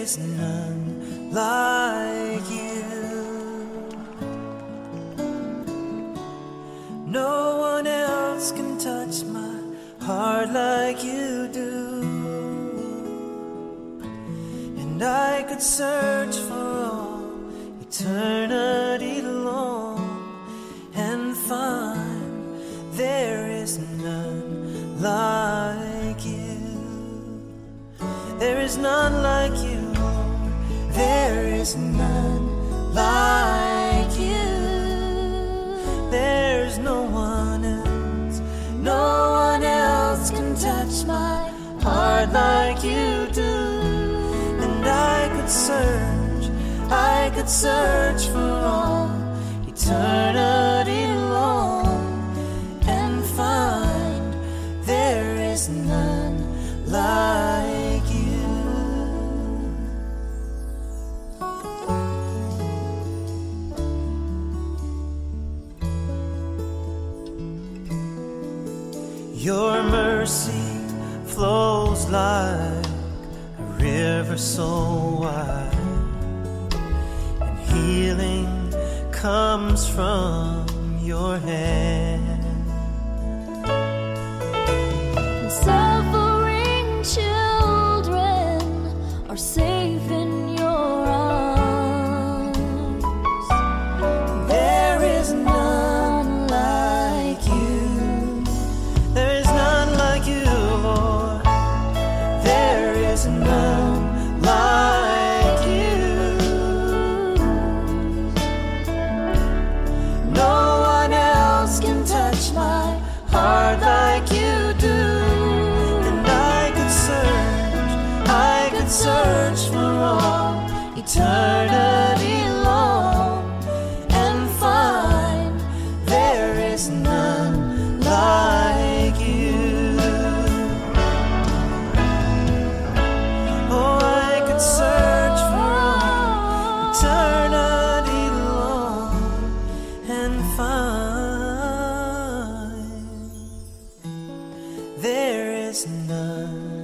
is none like you. No one else can touch my heart like you do. And I could search for all eternity long and find there is none like you. There is none like you. There is none like you. There's no one else. No one else can touch my heart like you do. And I could search, I could search for all eternity Your mercy flows like a river so wide, and healing comes from your hand. and love. there is none.